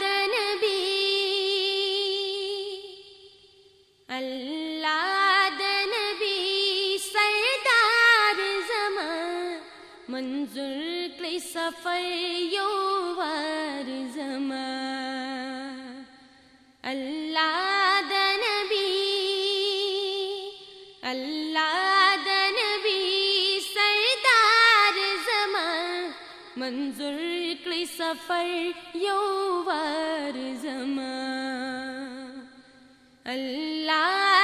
दनबी अल्लादन बी सारमा मन् क्लि सफ़ैमा अल्लादनी अल्लाद منظور کړی سفر یو وار زما الله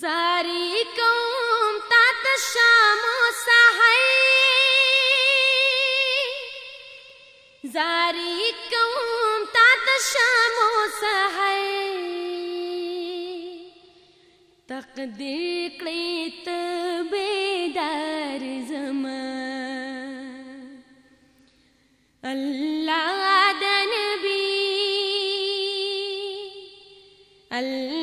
زاری کوم تا ته شام أو سحر. زاری کوم تا ته شام أو سحر. تقدیر کړی ته بیدار زما الله د نبی. الله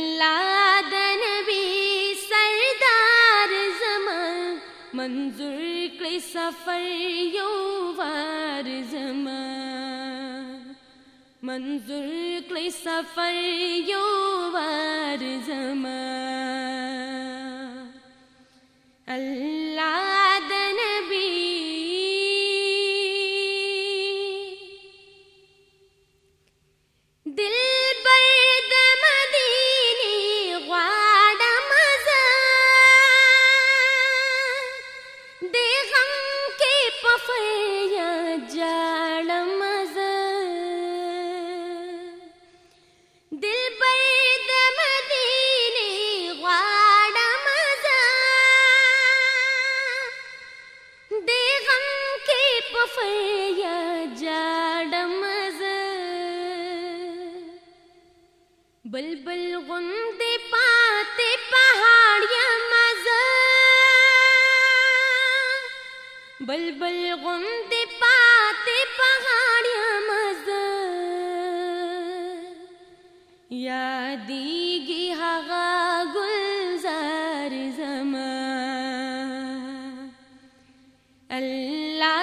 पे सफर यो वार जमा मंजूर क्ले सफर यो वार जमा अल्लाह بلبل غوندې پاتې پهاړ یم زه بلبل غوندې پاتې پهاړ یم زه یادېږي هغه ګلزار زما الله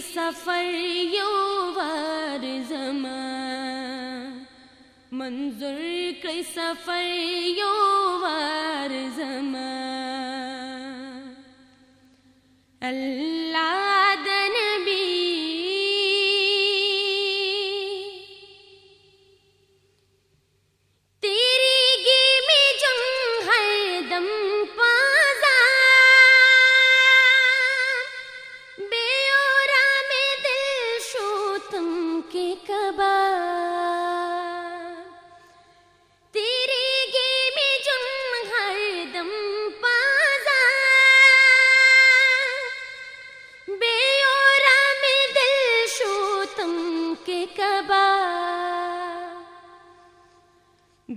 سفر یووار زمان منظر کئی سفر یووار زمان۔ اللہ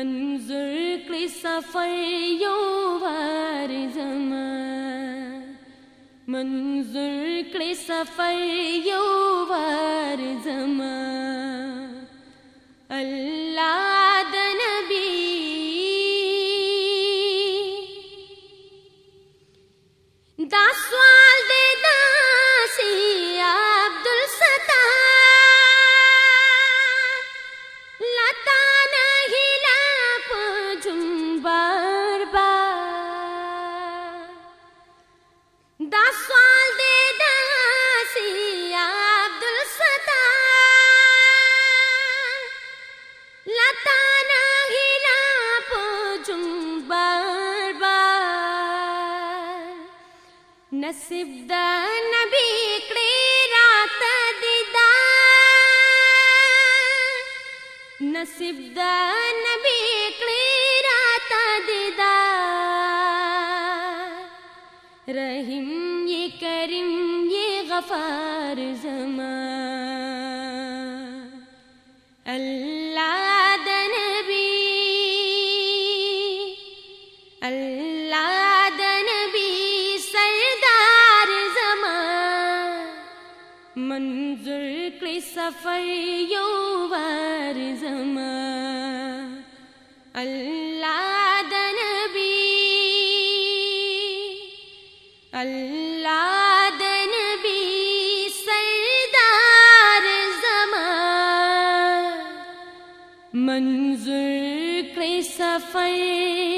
منظر کړی سفر یو وار زما منظر کړی سفر یو وار زما الله د نبی نصیب نبی کڑی رات دیدار نصیب نبی کڑی رات دیدار رحیم یہ کریم یہ غفار زمان اللہ دنبی اللہ منظور کړی سفر یو وار زمان الله د نبی الله د نبی سردار زمان منظور کړی سفر